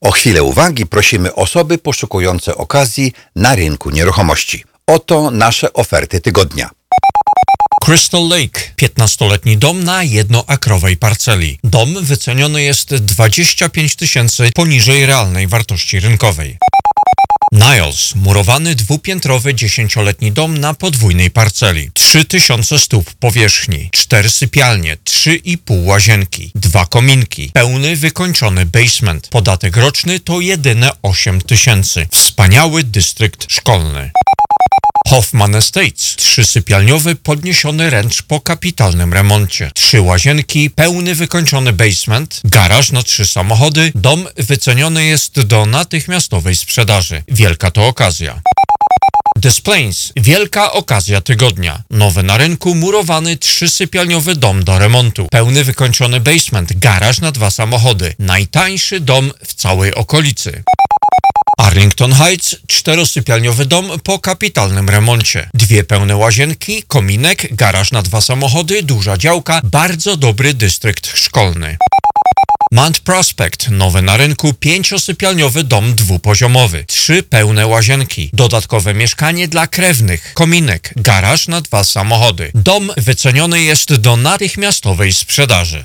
O chwilę uwagi prosimy osoby poszukujące okazji na rynku nieruchomości. Oto nasze oferty tygodnia. Crystal Lake, 15-letni dom na jednoakrowej parceli. Dom wyceniony jest 25 tysięcy poniżej realnej wartości rynkowej. Niles, murowany dwupiętrowy dziesięcioletni dom na podwójnej parceli. 3000 stóp powierzchni, 4 sypialnie, 3,5 łazienki, dwa kominki, pełny wykończony basement. Podatek roczny to jedyne 8 tysięcy. Wspaniały dystrykt szkolny. Hoffman Estates, trzysypialniowy podniesiony ręcz po kapitalnym remoncie. Trzy łazienki, pełny wykończony basement, garaż na trzy samochody, dom wyceniony jest do natychmiastowej sprzedaży. Wielka to okazja. Displays. Wielka okazja tygodnia. Nowy na rynku, murowany trzysypialniowy dom do remontu. Pełny wykończony basement, garaż na dwa samochody. Najtańszy dom w całej okolicy. Arlington Heights, czterosypialniowy dom po kapitalnym remoncie. Dwie pełne łazienki, kominek, garaż na dwa samochody, duża działka, bardzo dobry dystrykt szkolny. Mount Prospect, nowy na rynku, pięciosypialniowy dom dwupoziomowy, trzy pełne łazienki, dodatkowe mieszkanie dla krewnych, kominek, garaż na dwa samochody. Dom wyceniony jest do natychmiastowej sprzedaży.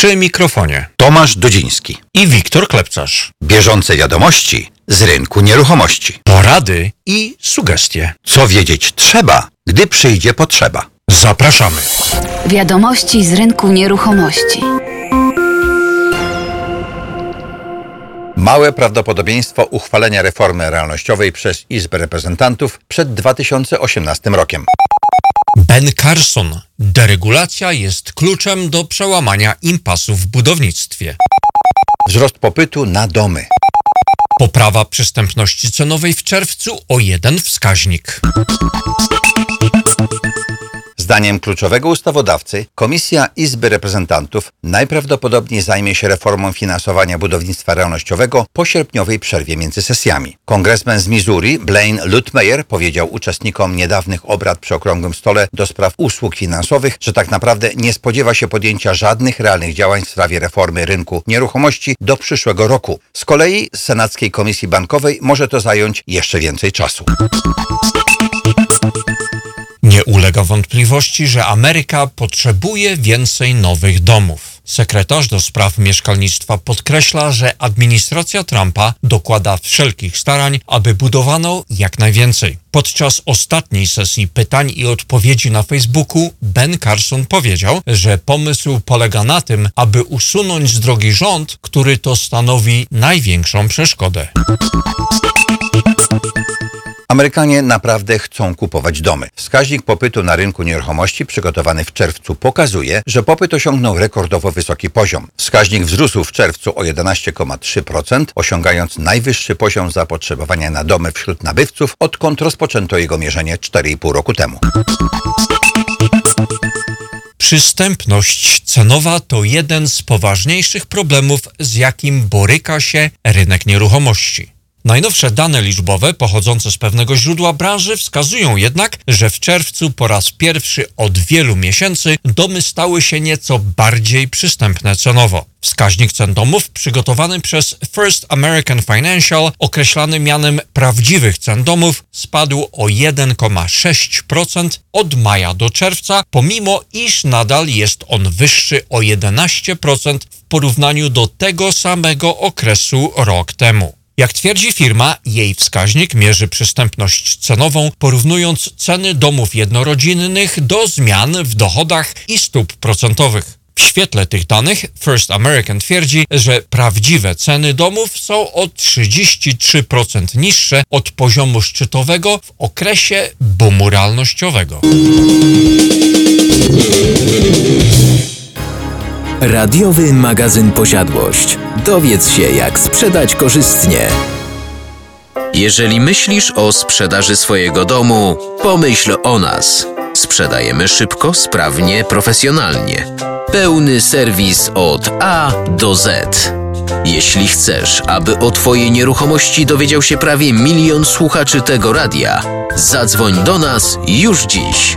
Przy mikrofonie Tomasz Dudziński. i Wiktor Klepcarz. Bieżące wiadomości z rynku nieruchomości. Porady i sugestie. Co wiedzieć trzeba, gdy przyjdzie potrzeba. Zapraszamy. Wiadomości z rynku nieruchomości. Małe prawdopodobieństwo uchwalenia reformy realnościowej przez Izbę Reprezentantów przed 2018 rokiem. Ben Carson. Deregulacja jest kluczem do przełamania impasu w budownictwie. Wzrost popytu na domy. Poprawa przystępności cenowej w czerwcu o jeden wskaźnik. Zdaniem kluczowego ustawodawcy, Komisja Izby Reprezentantów najprawdopodobniej zajmie się reformą finansowania budownictwa realnościowego po sierpniowej przerwie między sesjami. Kongresmen z Missouri, Blaine Lutmeyer, powiedział uczestnikom niedawnych obrad przy Okrągłym Stole do spraw usług finansowych, że tak naprawdę nie spodziewa się podjęcia żadnych realnych działań w sprawie reformy rynku nieruchomości do przyszłego roku. Z kolei z Senackiej Komisji Bankowej może to zająć jeszcze więcej czasu. Nie ulega wątpliwości, że Ameryka potrzebuje więcej nowych domów. Sekretarz do spraw mieszkalnictwa podkreśla, że administracja Trumpa dokłada wszelkich starań, aby budowano jak najwięcej. Podczas ostatniej sesji pytań i odpowiedzi na Facebooku Ben Carson powiedział, że pomysł polega na tym, aby usunąć z drogi rząd, który to stanowi największą przeszkodę. Amerykanie naprawdę chcą kupować domy. Wskaźnik popytu na rynku nieruchomości przygotowany w czerwcu pokazuje, że popyt osiągnął rekordowo wysoki poziom. Wskaźnik wzrósł w czerwcu o 11,3%, osiągając najwyższy poziom zapotrzebowania na domy wśród nabywców, odkąd rozpoczęto jego mierzenie 4,5 roku temu. Przystępność cenowa to jeden z poważniejszych problemów, z jakim boryka się rynek nieruchomości. Najnowsze dane liczbowe pochodzące z pewnego źródła branży wskazują jednak, że w czerwcu po raz pierwszy od wielu miesięcy domy stały się nieco bardziej przystępne cenowo. Wskaźnik cen domów przygotowany przez First American Financial, określany mianem prawdziwych cen domów, spadł o 1,6% od maja do czerwca, pomimo iż nadal jest on wyższy o 11% w porównaniu do tego samego okresu rok temu. Jak twierdzi firma, jej wskaźnik mierzy przystępność cenową, porównując ceny domów jednorodzinnych do zmian w dochodach i stóp procentowych. W świetle tych danych First American twierdzi, że prawdziwe ceny domów są o 33% niższe od poziomu szczytowego w okresie boomu realnościowego. Radiowy magazyn Posiadłość. Dowiedz się, jak sprzedać korzystnie. Jeżeli myślisz o sprzedaży swojego domu, pomyśl o nas. Sprzedajemy szybko, sprawnie, profesjonalnie. Pełny serwis od A do Z. Jeśli chcesz, aby o Twojej nieruchomości dowiedział się prawie milion słuchaczy tego radia, zadzwoń do nas już dziś.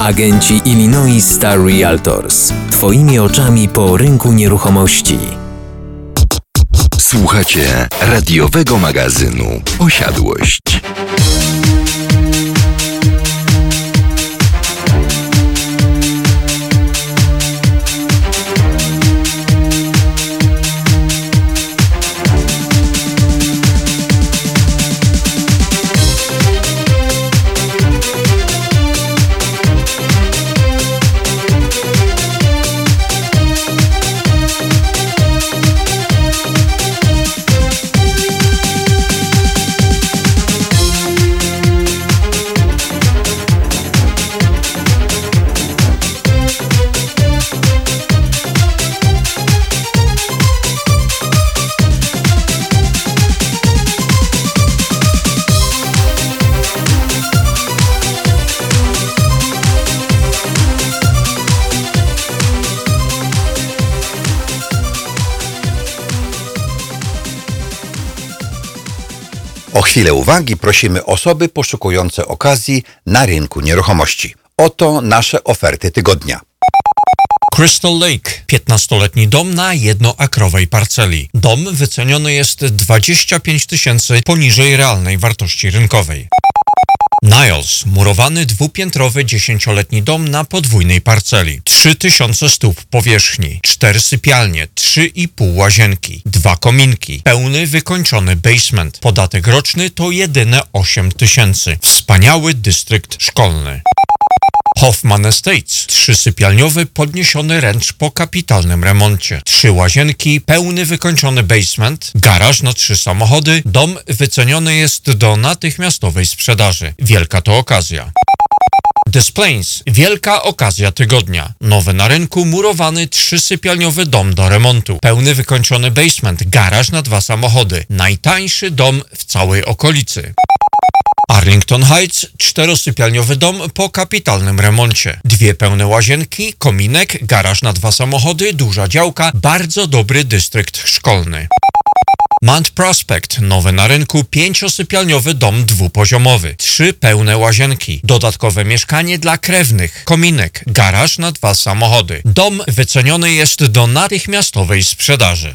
Agenci Illinois Star Realtors. Twoimi oczami po rynku nieruchomości. Słuchacie radiowego magazynu Posiadłość. Chwilę uwagi prosimy osoby poszukujące okazji na rynku nieruchomości. Oto nasze oferty tygodnia. Crystal Lake, 15-letni dom na jednoakrowej parceli. Dom wyceniony jest 25 tysięcy poniżej realnej wartości rynkowej. Niles, murowany dwupiętrowy dziesięcioletni dom na podwójnej parceli. 3000 stóp powierzchni, 4 sypialnie, 3,5 łazienki, dwa kominki, pełny wykończony basement. Podatek roczny to jedyne 8 tysięcy. Wspaniały dystrykt szkolny. Hoffman Estates, trzysypialniowy podniesiony ręcz po kapitalnym remoncie. Trzy łazienki, pełny wykończony basement, garaż na trzy samochody, dom wyceniony jest do natychmiastowej sprzedaży. Wielka to okazja. Displays. Wielka okazja tygodnia. Nowy na rynku, murowany trzysypialniowy dom do remontu. Pełny wykończony basement, garaż na dwa samochody. Najtańszy dom w całej okolicy. Arlington Heights, czterosypialniowy dom po kapitalnym remoncie. Dwie pełne łazienki, kominek, garaż na dwa samochody, duża działka, bardzo dobry dystrykt szkolny. Mount Prospect, nowy na rynku, pięciosypialniowy dom dwupoziomowy, trzy pełne łazienki, dodatkowe mieszkanie dla krewnych, kominek, garaż na dwa samochody. Dom wyceniony jest do natychmiastowej sprzedaży.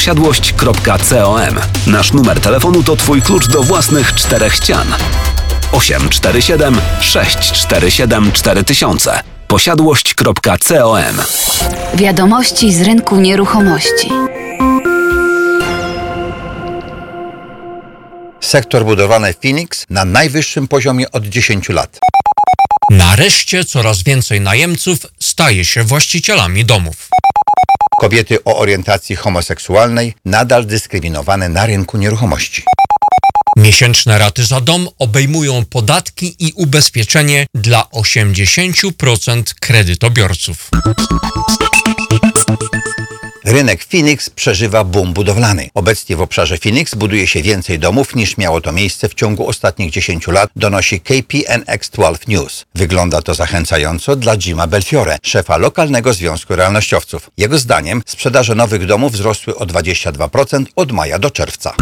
posiadłość.com. Nasz numer telefonu to Twój klucz do własnych czterech ścian. 847 647 4000 posiadłość.com Wiadomości z rynku nieruchomości. Sektor budowlany Phoenix na najwyższym poziomie od 10 lat. Nareszcie coraz więcej najemców staje się właścicielami domów. Kobiety o orientacji homoseksualnej nadal dyskryminowane na rynku nieruchomości. Miesięczne raty za dom obejmują podatki i ubezpieczenie dla 80% kredytobiorców. Rynek Phoenix przeżywa boom budowlany. Obecnie w obszarze Phoenix buduje się więcej domów niż miało to miejsce w ciągu ostatnich 10 lat, donosi KPNX12 News. Wygląda to zachęcająco dla Jima Belfiore, szefa lokalnego Związku Realnościowców. Jego zdaniem sprzedaże nowych domów wzrosły o 22% od maja do czerwca.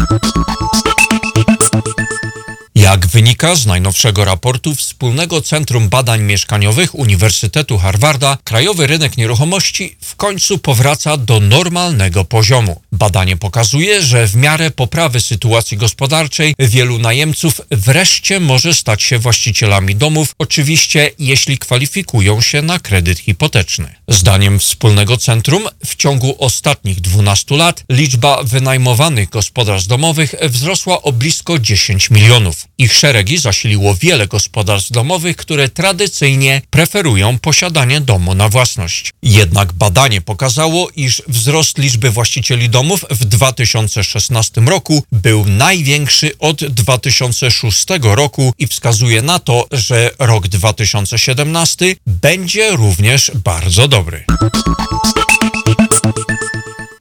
Jak wynika z najnowszego raportu Wspólnego Centrum Badań Mieszkaniowych Uniwersytetu Harvarda, krajowy rynek nieruchomości w końcu powraca do normalnego poziomu. Badanie pokazuje, że w miarę poprawy sytuacji gospodarczej wielu najemców wreszcie może stać się właścicielami domów, oczywiście jeśli kwalifikują się na kredyt hipoteczny. Zdaniem Wspólnego Centrum w ciągu ostatnich 12 lat liczba wynajmowanych gospodarstw domowych wzrosła o blisko 10 milionów. Ich szeregi zasiliło wiele gospodarstw domowych, które tradycyjnie preferują posiadanie domu na własność. Jednak badanie pokazało, iż wzrost liczby właścicieli domów w 2016 roku był największy od 2006 roku i wskazuje na to, że rok 2017 będzie również bardzo dobry.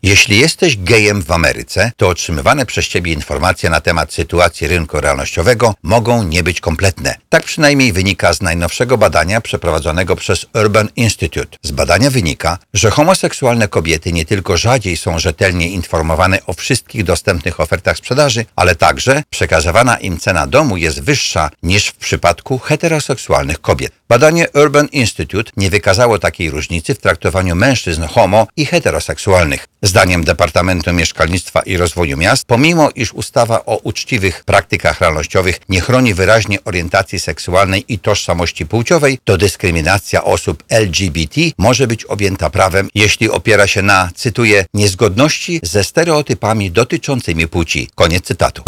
Jeśli jesteś gejem w Ameryce, to otrzymywane przez Ciebie informacje na temat sytuacji rynku realnościowego mogą nie być kompletne. Tak przynajmniej wynika z najnowszego badania przeprowadzonego przez Urban Institute. Z badania wynika, że homoseksualne kobiety nie tylko rzadziej są rzetelnie informowane o wszystkich dostępnych ofertach sprzedaży, ale także przekazywana im cena domu jest wyższa niż w przypadku heteroseksualnych kobiet. Badanie Urban Institute nie wykazało takiej różnicy w traktowaniu mężczyzn homo i heteroseksualnych. Departamentu Mieszkalnictwa i Rozwoju Miast, pomimo iż ustawa o uczciwych praktykach realnościowych nie chroni wyraźnie orientacji seksualnej i tożsamości płciowej, to dyskryminacja osób LGBT może być objęta prawem, jeśli opiera się na, cytuję, niezgodności ze stereotypami dotyczącymi płci. Koniec cytatu.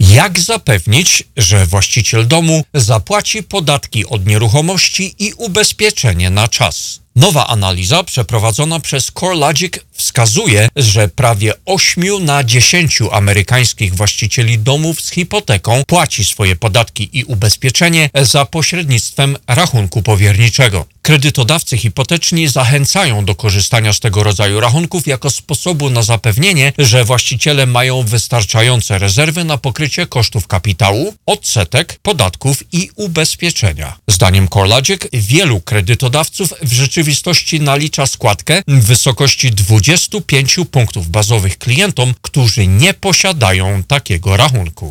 Jak zapewnić, że właściciel domu zapłaci podatki od nieruchomości i ubezpieczenie na czas? Nowa analiza przeprowadzona przez CoreLogic wskazuje, że prawie 8 na 10 amerykańskich właścicieli domów z hipoteką płaci swoje podatki i ubezpieczenie za pośrednictwem rachunku powierniczego. Kredytodawcy hipoteczni zachęcają do korzystania z tego rodzaju rachunków jako sposobu na zapewnienie, że właściciele mają wystarczające rezerwy na pokrycie kosztów kapitału, odsetek, podatków i ubezpieczenia. Zdaniem CoreLogic wielu kredytodawców w rzeczywistości nalicza składkę w wysokości 25 punktów bazowych klientom, którzy nie posiadają takiego rachunku.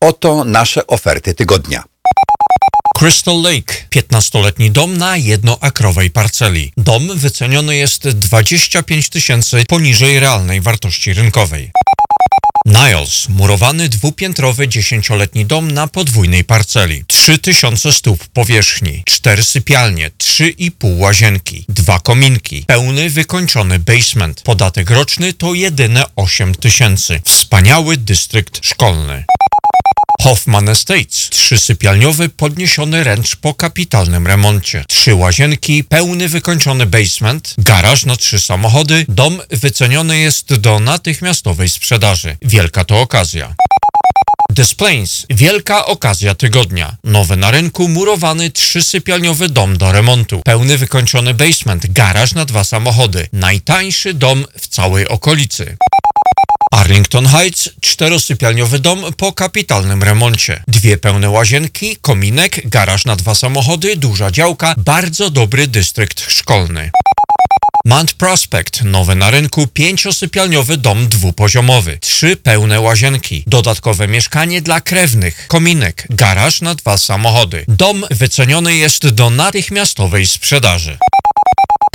Oto nasze oferty tygodnia. Crystal Lake, 15-letni dom na jednoakrowej parceli. Dom wyceniony jest 25 tysięcy poniżej realnej wartości rynkowej. Niles, murowany dwupiętrowy dziesięcioletni dom na podwójnej parceli. 3000 stóp powierzchni, 4 sypialnie, 3,5 łazienki, dwa kominki, pełny wykończony basement. Podatek roczny to jedyne 8 tysięcy. Wspaniały dystrykt szkolny. Hoffman Estates, trzysypialniowy podniesiony ręcz po kapitalnym remoncie. Trzy łazienki, pełny wykończony basement, garaż na trzy samochody, dom wyceniony jest do natychmiastowej sprzedaży. Wielka to okazja. Displays. Wielka okazja tygodnia. Nowy na rynku, murowany trzysypialniowy dom do remontu. Pełny wykończony basement, garaż na dwa samochody. Najtańszy dom w całej okolicy. Arlington Heights, czterosypialniowy dom po kapitalnym remoncie. Dwie pełne łazienki, kominek, garaż na dwa samochody, duża działka, bardzo dobry dystrykt szkolny. Mount Prospect, nowy na rynku, pięciosypialniowy dom dwupoziomowy, trzy pełne łazienki, dodatkowe mieszkanie dla krewnych, kominek, garaż na dwa samochody. Dom wyceniony jest do natychmiastowej sprzedaży.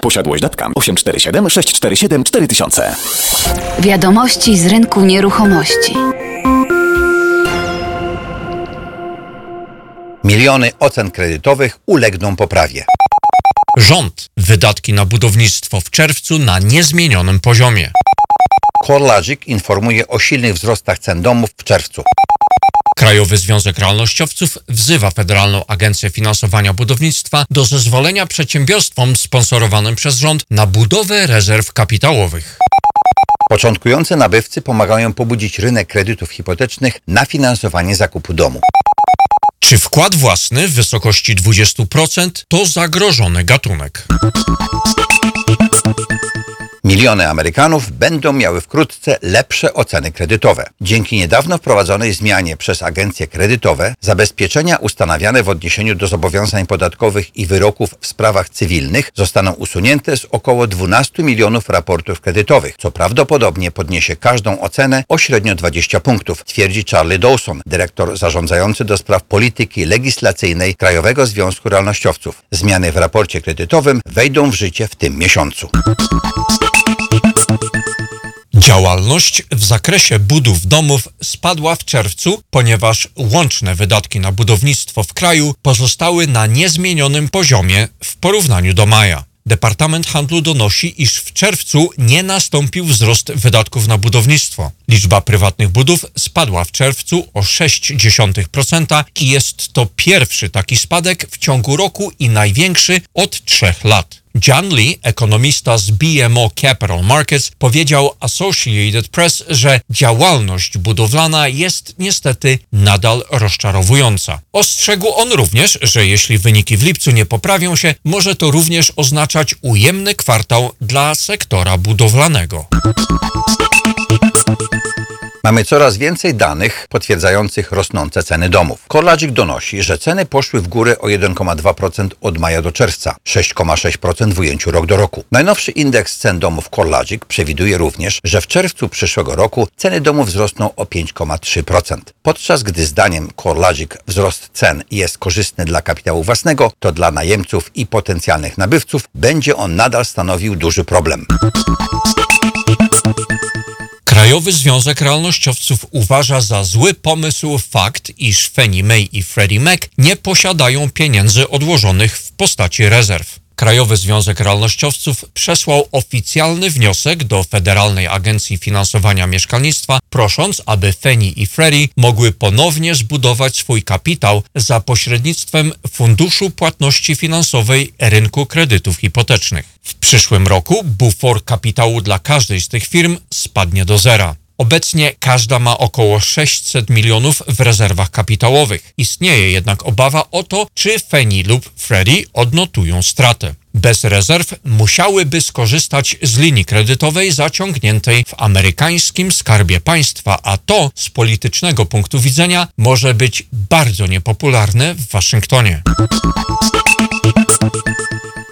Posiadłość.com 847 647 4000. Wiadomości z rynku nieruchomości. Miliony ocen kredytowych ulegną poprawie. Rząd wydatki na budownictwo w czerwcu na niezmienionym poziomie. CoreLogic informuje o silnych wzrostach cen domów w czerwcu. Krajowy Związek Realnościowców wzywa Federalną Agencję Finansowania Budownictwa do zezwolenia przedsiębiorstwom sponsorowanym przez rząd na budowę rezerw kapitałowych. Początkujący nabywcy pomagają pobudzić rynek kredytów hipotecznych na finansowanie zakupu domu. Czy wkład własny w wysokości 20% to zagrożony gatunek? Miliony Amerykanów będą miały wkrótce lepsze oceny kredytowe. Dzięki niedawno wprowadzonej zmianie przez agencje kredytowe zabezpieczenia ustanawiane w odniesieniu do zobowiązań podatkowych i wyroków w sprawach cywilnych zostaną usunięte z około 12 milionów raportów kredytowych, co prawdopodobnie podniesie każdą ocenę o średnio 20 punktów, twierdzi Charlie Dawson, dyrektor zarządzający do spraw polityki legislacyjnej Krajowego Związku Realnościowców. Zmiany w raporcie kredytowym wejdą w życie w tym miesiącu. Działalność w zakresie budów domów spadła w czerwcu, ponieważ łączne wydatki na budownictwo w kraju pozostały na niezmienionym poziomie w porównaniu do maja. Departament Handlu donosi, iż w czerwcu nie nastąpił wzrost wydatków na budownictwo. Liczba prywatnych budów spadła w czerwcu o 0,6% i jest to pierwszy taki spadek w ciągu roku i największy od trzech lat. John Lee, ekonomista z BMO Capital Markets, powiedział Associated Press, że działalność budowlana jest niestety nadal rozczarowująca. Ostrzegł on również, że jeśli wyniki w lipcu nie poprawią się, może to również oznaczać ujemny kwartał dla sektora budowlanego. Mamy coraz więcej danych potwierdzających rosnące ceny domów. CoreLogic donosi, że ceny poszły w górę o 1,2% od maja do czerwca, 6,6% w ujęciu rok do roku. Najnowszy indeks cen domów CoreLogic przewiduje również, że w czerwcu przyszłego roku ceny domów wzrosną o 5,3%. Podczas gdy zdaniem CoreLogic wzrost cen jest korzystny dla kapitału własnego, to dla najemców i potencjalnych nabywców będzie on nadal stanowił duży problem. Krajowy Związek Realnościowców uważa za zły pomysł fakt, iż Fannie Mae i Freddie Mac nie posiadają pieniędzy odłożonych w postaci rezerw. Krajowy Związek Realnościowców przesłał oficjalny wniosek do Federalnej Agencji Finansowania Mieszkalnictwa, prosząc, aby Fannie i Freddie mogły ponownie zbudować swój kapitał za pośrednictwem Funduszu Płatności Finansowej Rynku Kredytów Hipotecznych. W przyszłym roku bufor kapitału dla każdej z tych firm spadnie do zera. Obecnie każda ma około 600 milionów w rezerwach kapitałowych. Istnieje jednak obawa o to, czy Fannie lub Freddie odnotują stratę. Bez rezerw musiałyby skorzystać z linii kredytowej zaciągniętej w amerykańskim skarbie państwa, a to z politycznego punktu widzenia może być bardzo niepopularne w Waszyngtonie.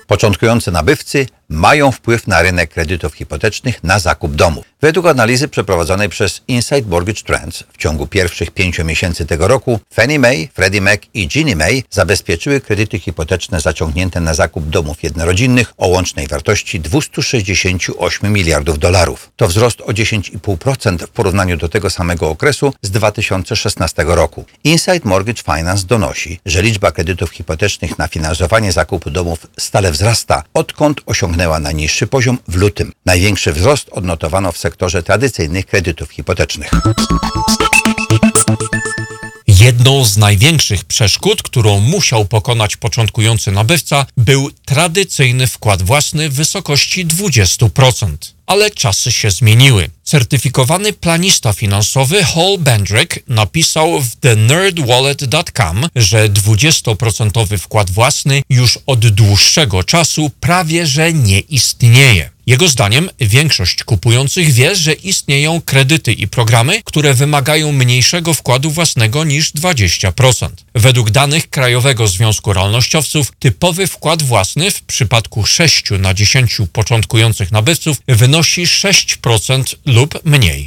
Początkujący nabywcy mają wpływ na rynek kredytów hipotecznych na zakup domu. Według analizy przeprowadzonej przez Insight Mortgage Trends w ciągu pierwszych pięciu miesięcy tego roku Fannie Mae, Freddie Mac i Ginnie Mae zabezpieczyły kredyty hipoteczne zaciągnięte na zakup domów jednorodzinnych o łącznej wartości 268 miliardów dolarów. To wzrost o 10,5% w porównaniu do tego samego okresu z 2016 roku. Insight Mortgage Finance donosi, że liczba kredytów hipotecznych na finansowanie zakupu domów stale wzrasta, odkąd osiągnęła najniższy poziom w lutym. Największy wzrost odnotowano w sektorze tradycyjnych kredytów hipotecznych. Jedną z największych przeszkód, którą musiał pokonać początkujący nabywca, był tradycyjny wkład własny w wysokości 20%. Ale czasy się zmieniły. Certyfikowany planista finansowy Hall Bendrick napisał w thenerdwallet.com, że 20% wkład własny już od dłuższego czasu prawie że nie istnieje. Jego zdaniem większość kupujących wie, że istnieją kredyty i programy, które wymagają mniejszego wkładu własnego niż 20%. Według danych Krajowego Związku Realnościowców typowy wkład własny w przypadku 6 na 10 początkujących nabywców wynosi 6% lub mniej.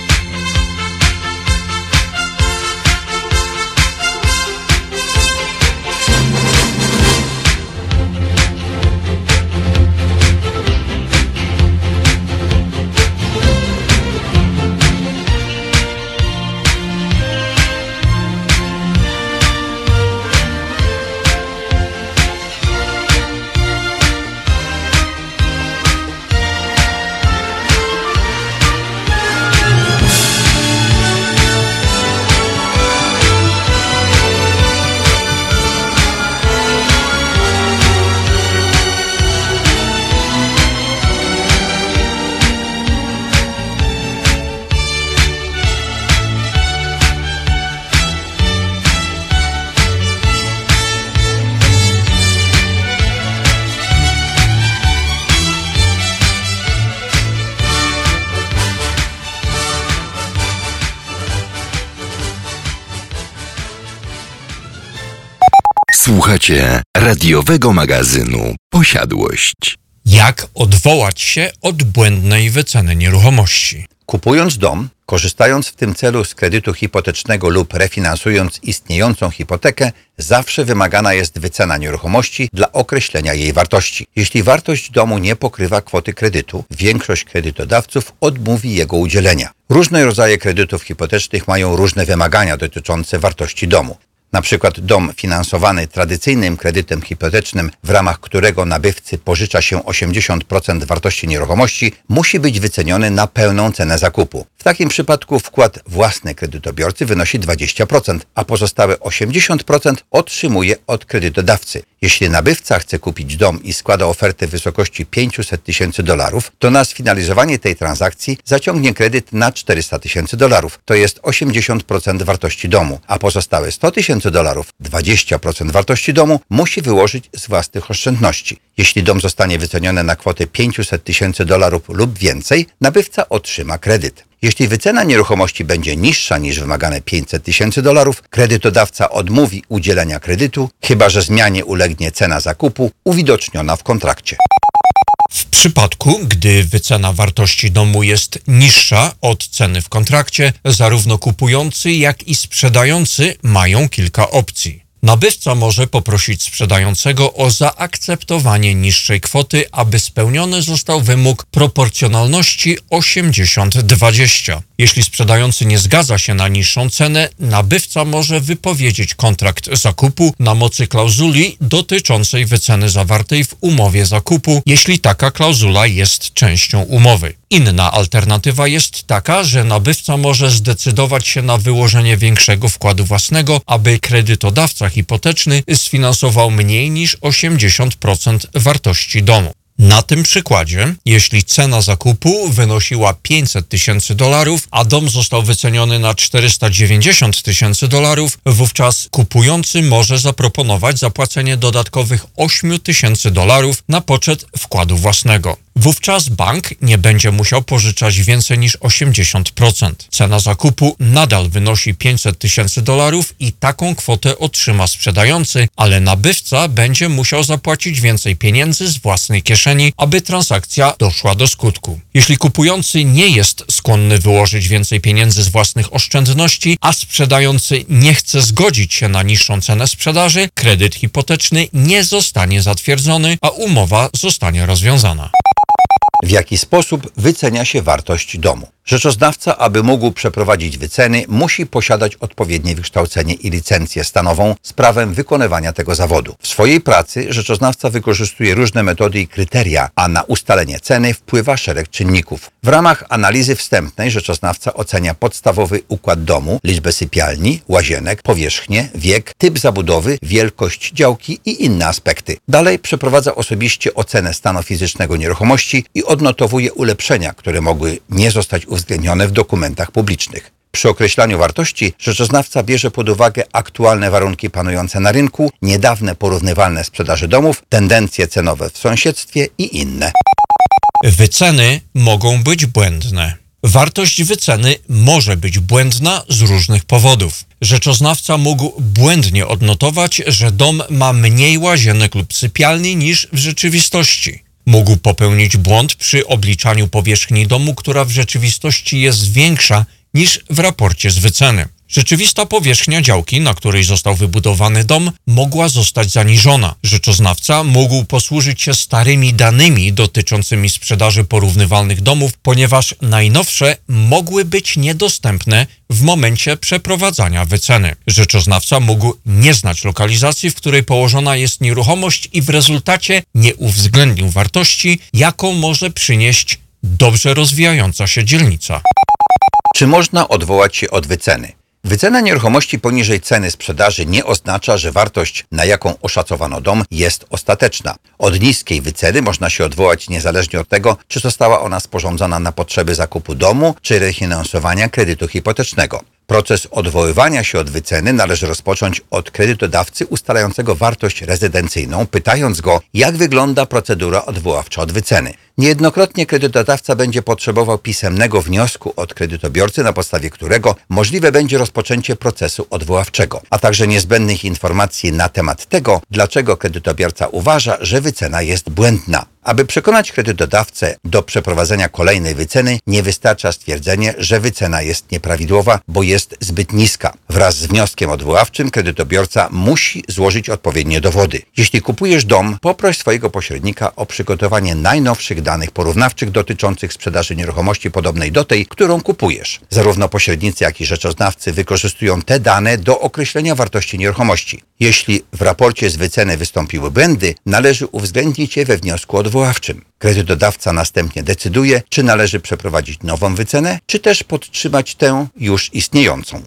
Słuchacie radiowego magazynu Posiadłość. Jak odwołać się od błędnej wyceny nieruchomości? Kupując dom, korzystając w tym celu z kredytu hipotecznego lub refinansując istniejącą hipotekę, zawsze wymagana jest wycena nieruchomości dla określenia jej wartości. Jeśli wartość domu nie pokrywa kwoty kredytu, większość kredytodawców odmówi jego udzielenia. Różne rodzaje kredytów hipotecznych mają różne wymagania dotyczące wartości domu. Na przykład dom finansowany tradycyjnym kredytem hipotecznym, w ramach którego nabywcy pożycza się 80% wartości nieruchomości, musi być wyceniony na pełną cenę zakupu. W takim przypadku wkład własny kredytobiorcy wynosi 20%, a pozostałe 80% otrzymuje od kredytodawcy. Jeśli nabywca chce kupić dom i składa ofertę w wysokości 500 tysięcy dolarów, to na sfinalizowanie tej transakcji zaciągnie kredyt na 400 tysięcy dolarów, to jest 80% wartości domu, a pozostałe 100 tysięcy dolarów, 20% wartości domu, musi wyłożyć z własnych oszczędności. Jeśli dom zostanie wyceniony na kwotę 500 tysięcy dolarów lub więcej, nabywca otrzyma kredyt. Jeśli wycena nieruchomości będzie niższa niż wymagane 500 tysięcy dolarów, kredytodawca odmówi udzielenia kredytu, chyba że zmianie ulegnie cena zakupu uwidoczniona w kontrakcie. W przypadku, gdy wycena wartości domu jest niższa od ceny w kontrakcie, zarówno kupujący, jak i sprzedający mają kilka opcji. Nabywca może poprosić sprzedającego o zaakceptowanie niższej kwoty, aby spełniony został wymóg proporcjonalności 80-20. Jeśli sprzedający nie zgadza się na niższą cenę, nabywca może wypowiedzieć kontrakt zakupu na mocy klauzuli dotyczącej wyceny zawartej w umowie zakupu, jeśli taka klauzula jest częścią umowy. Inna alternatywa jest taka, że nabywca może zdecydować się na wyłożenie większego wkładu własnego, aby kredytodawca hipoteczny sfinansował mniej niż 80% wartości domu. Na tym przykładzie, jeśli cena zakupu wynosiła 500 tysięcy dolarów, a dom został wyceniony na 490 tysięcy dolarów, wówczas kupujący może zaproponować zapłacenie dodatkowych 8 tysięcy dolarów na poczet wkładu własnego. Wówczas bank nie będzie musiał pożyczać więcej niż 80%. Cena zakupu nadal wynosi 500 tysięcy dolarów i taką kwotę otrzyma sprzedający, ale nabywca będzie musiał zapłacić więcej pieniędzy z własnej kieszeni, aby transakcja doszła do skutku. Jeśli kupujący nie jest skłonny wyłożyć więcej pieniędzy z własnych oszczędności, a sprzedający nie chce zgodzić się na niższą cenę sprzedaży, kredyt hipoteczny nie zostanie zatwierdzony, a umowa zostanie rozwiązana. W jaki sposób wycenia się wartość domu? Rzeczoznawca, aby mógł przeprowadzić wyceny, musi posiadać odpowiednie wykształcenie i licencję stanową z prawem wykonywania tego zawodu. W swojej pracy rzeczoznawca wykorzystuje różne metody i kryteria, a na ustalenie ceny wpływa szereg czynników. W ramach analizy wstępnej rzeczoznawca ocenia podstawowy układ domu, liczbę sypialni, łazienek, powierzchnię, wiek, typ zabudowy, wielkość działki i inne aspekty. Dalej przeprowadza osobiście ocenę stanu fizycznego nieruchomości i odnotowuje ulepszenia, które mogły nie zostać uwzględnione w dokumentach publicznych. Przy określaniu wartości rzeczoznawca bierze pod uwagę aktualne warunki panujące na rynku, niedawne porównywalne sprzedaży domów, tendencje cenowe w sąsiedztwie i inne. Wyceny mogą być błędne. Wartość wyceny może być błędna z różnych powodów. Rzeczoznawca mógł błędnie odnotować, że dom ma mniej łazienek lub sypialni niż w rzeczywistości. Mógł popełnić błąd przy obliczaniu powierzchni domu, która w rzeczywistości jest większa niż w raporcie z wyceny. Rzeczywista powierzchnia działki, na której został wybudowany dom, mogła zostać zaniżona. Rzeczoznawca mógł posłużyć się starymi danymi dotyczącymi sprzedaży porównywalnych domów, ponieważ najnowsze mogły być niedostępne w momencie przeprowadzania wyceny. Rzeczoznawca mógł nie znać lokalizacji, w której położona jest nieruchomość i w rezultacie nie uwzględnił wartości, jaką może przynieść dobrze rozwijająca się dzielnica. Czy można odwołać się od wyceny? Wycena nieruchomości poniżej ceny sprzedaży nie oznacza, że wartość, na jaką oszacowano dom, jest ostateczna. Od niskiej wyceny można się odwołać niezależnie od tego, czy została ona sporządzona na potrzeby zakupu domu, czy refinansowania kredytu hipotecznego. Proces odwoływania się od wyceny należy rozpocząć od kredytodawcy ustalającego wartość rezydencyjną, pytając go, jak wygląda procedura odwoławcza od wyceny. Niejednokrotnie kredytodawca będzie potrzebował pisemnego wniosku od kredytobiorcy, na podstawie którego możliwe będzie rozpoczęcie procesu odwoławczego, a także niezbędnych informacji na temat tego, dlaczego kredytobiorca uważa, że wycena jest błędna. Aby przekonać kredytodawcę do przeprowadzenia kolejnej wyceny, nie wystarcza stwierdzenie, że wycena jest nieprawidłowa, bo jest zbyt niska. Wraz z wnioskiem odwoławczym kredytobiorca musi złożyć odpowiednie dowody. Jeśli kupujesz dom, poproś swojego pośrednika o przygotowanie najnowszych danych porównawczych dotyczących sprzedaży nieruchomości podobnej do tej, którą kupujesz. Zarówno pośrednicy, jak i rzeczoznawcy wykorzystują te dane do określenia wartości nieruchomości. Jeśli w raporcie z wyceny wystąpiły błędy, należy uwzględnić je we wniosku odwoławczym. Kredytodawca następnie decyduje, czy należy przeprowadzić nową wycenę, czy też podtrzymać tę już istniejącą.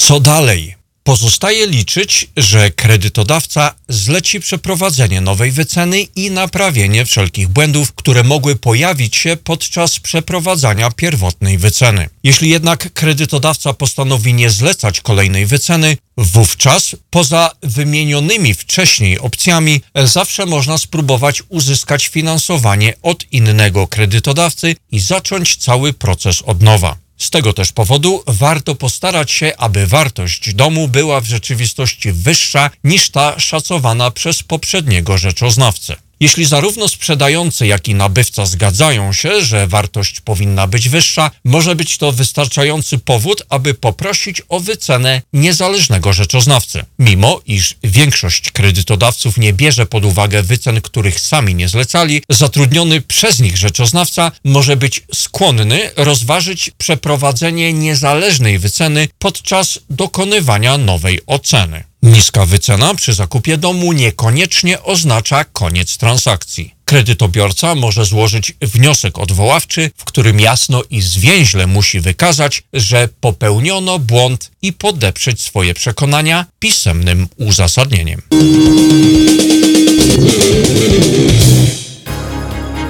Co dalej? Pozostaje liczyć, że kredytodawca zleci przeprowadzenie nowej wyceny i naprawienie wszelkich błędów, które mogły pojawić się podczas przeprowadzania pierwotnej wyceny. Jeśli jednak kredytodawca postanowi nie zlecać kolejnej wyceny, wówczas poza wymienionymi wcześniej opcjami zawsze można spróbować uzyskać finansowanie od innego kredytodawcy i zacząć cały proces od nowa. Z tego też powodu warto postarać się, aby wartość domu była w rzeczywistości wyższa niż ta szacowana przez poprzedniego rzeczoznawcę. Jeśli zarówno sprzedający, jak i nabywca zgadzają się, że wartość powinna być wyższa, może być to wystarczający powód, aby poprosić o wycenę niezależnego rzeczoznawcy. Mimo iż większość kredytodawców nie bierze pod uwagę wycen, których sami nie zlecali, zatrudniony przez nich rzeczoznawca może być skłonny rozważyć przeprowadzenie niezależnej wyceny podczas dokonywania nowej oceny. Niska wycena przy zakupie domu niekoniecznie oznacza koniec transakcji. Kredytobiorca może złożyć wniosek odwoławczy, w którym jasno i zwięźle musi wykazać, że popełniono błąd i podeprzeć swoje przekonania pisemnym uzasadnieniem.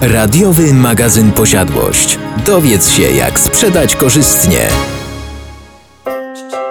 Radiowy magazyn Posiadłość. Dowiedz się, jak sprzedać korzystnie.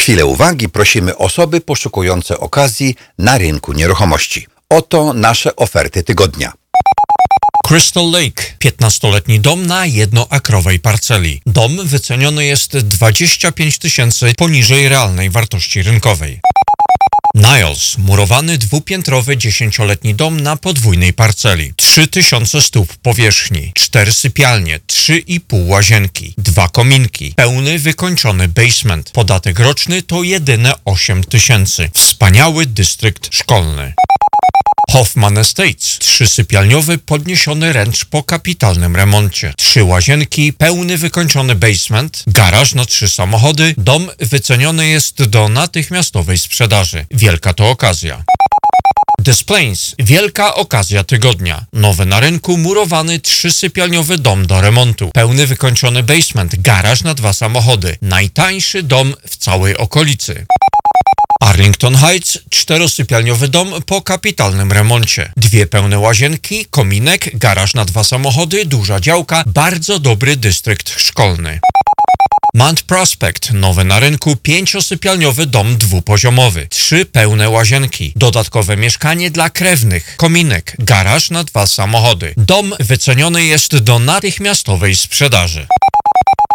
Chwilę uwagi prosimy osoby poszukujące okazji na rynku nieruchomości. Oto nasze oferty tygodnia. Crystal Lake, 15-letni dom na jednoakrowej parceli. Dom wyceniony jest 25 tysięcy poniżej realnej wartości rynkowej. Niles, murowany dwupiętrowy dziesięcioletni dom na podwójnej parceli. 3000 stóp powierzchni, 4 sypialnie, 3,5 łazienki, dwa kominki, pełny wykończony basement. Podatek roczny to jedyne 8 tysięcy. Wspaniały dystrykt szkolny. Hoffman Estates, trzysypialniowy podniesiony ręcz po kapitalnym remoncie. Trzy łazienki, pełny wykończony basement, garaż na trzy samochody, dom wyceniony jest do natychmiastowej sprzedaży. Wielka to okazja. Des Plains. Wielka okazja tygodnia. Nowy na rynku, murowany trzysypialniowy dom do remontu. Pełny wykończony basement, garaż na dwa samochody. Najtańszy dom w całej okolicy. Arlington Heights, czterosypialniowy dom po kapitalnym remoncie. Dwie pełne łazienki, kominek, garaż na dwa samochody, duża działka, bardzo dobry dystrykt szkolny. Mount Prospect, nowy na rynku, pięciosypialniowy dom dwupoziomowy, trzy pełne łazienki, dodatkowe mieszkanie dla krewnych, kominek, garaż na dwa samochody. Dom wyceniony jest do natychmiastowej sprzedaży.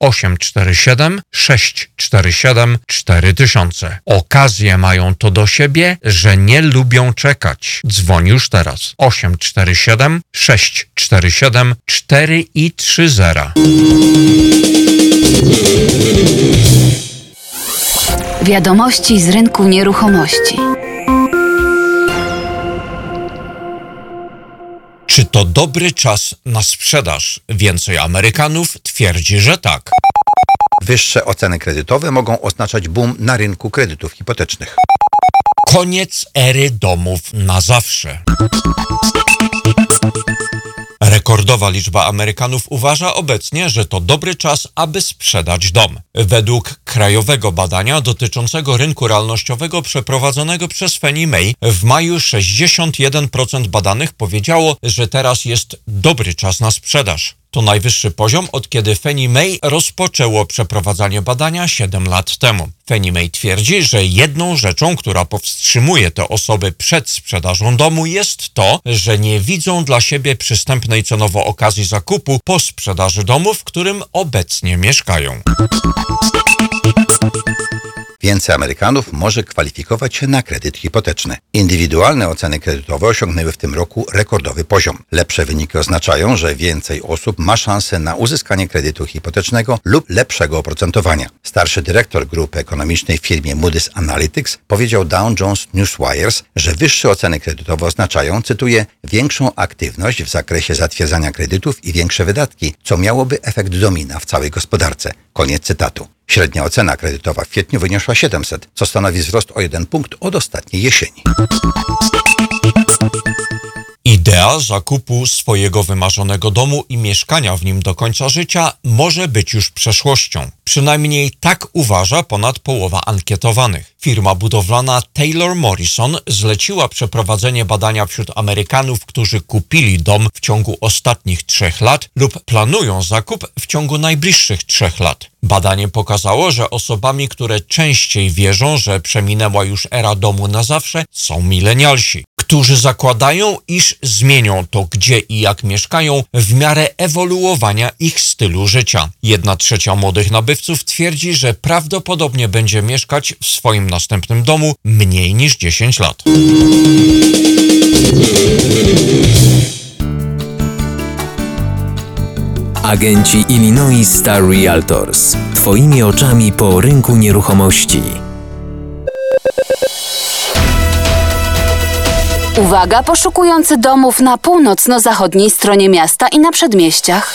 847 647 4000. Okazje mają to do siebie, że nie lubią czekać. Dzwoń już teraz. 847 647 4 i 30. Wiadomości z rynku nieruchomości. Czy to dobry czas na sprzedaż? Więcej Amerykanów twierdzi, że tak. Wyższe oceny kredytowe mogą oznaczać boom na rynku kredytów hipotecznych. Koniec ery domów na zawsze. Rekordowa liczba Amerykanów uważa obecnie, że to dobry czas, aby sprzedać dom. Według krajowego badania dotyczącego rynku realnościowego przeprowadzonego przez Fannie Mae w maju 61% badanych powiedziało, że teraz jest dobry czas na sprzedaż. To najwyższy poziom od kiedy Fannie Mae rozpoczęło przeprowadzanie badania 7 lat temu. Fannie Mae twierdzi, że jedną rzeczą, która powstrzymuje te osoby przed sprzedażą domu jest to, że nie widzą dla siebie przystępnej cenowo okazji zakupu po sprzedaży domu, w którym obecnie mieszkają. Więcej Amerykanów może kwalifikować się na kredyt hipoteczny. Indywidualne oceny kredytowe osiągnęły w tym roku rekordowy poziom. Lepsze wyniki oznaczają, że więcej osób ma szansę na uzyskanie kredytu hipotecznego lub lepszego oprocentowania. Starszy dyrektor grupy ekonomicznej w firmie Moody's Analytics powiedział Dow Jones Newswires, że wyższe oceny kredytowe oznaczają, cytuję, większą aktywność w zakresie zatwierdzania kredytów i większe wydatki, co miałoby efekt domina w całej gospodarce. Koniec cytatu. Średnia ocena kredytowa w kwietniu wyniosła 700, co stanowi wzrost o jeden punkt od ostatniej jesieni. Idea zakupu swojego wymarzonego domu i mieszkania w nim do końca życia może być już przeszłością. Przynajmniej tak uważa ponad połowa ankietowanych. Firma budowlana Taylor Morrison zleciła przeprowadzenie badania wśród Amerykanów, którzy kupili dom w ciągu ostatnich trzech lat lub planują zakup w ciągu najbliższych trzech lat. Badanie pokazało, że osobami, które częściej wierzą, że przeminęła już era domu na zawsze, są milenialsi, którzy zakładają, iż zmienią to, gdzie i jak mieszkają w miarę ewoluowania ich stylu życia. Jedna trzecia młodych nabywców twierdzi, że prawdopodobnie będzie mieszkać w swoim następnym domu mniej niż 10 lat. Agenci Illinois Star Realtors. Twoimi oczami po rynku nieruchomości. Uwaga, poszukujący domów na północno-zachodniej stronie miasta i na przedmieściach.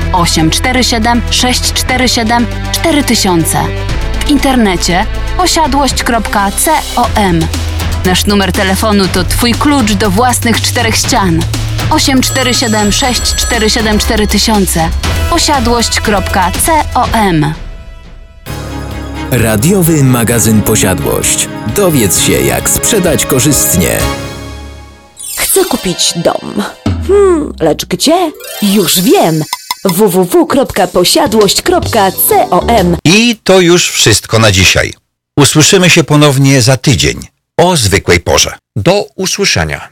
847 647 4000. W internecie posiadłość.com. Nasz numer telefonu to Twój klucz do własnych czterech ścian. 847 647 4000 posiadłość.com. Radiowy magazyn Posiadłość. Dowiedz się, jak sprzedać korzystnie. Chcę kupić dom. Hmm, lecz gdzie? Już wiem. www.posiadłość.com I to już wszystko na dzisiaj. Usłyszymy się ponownie za tydzień o zwykłej porze. Do usłyszenia.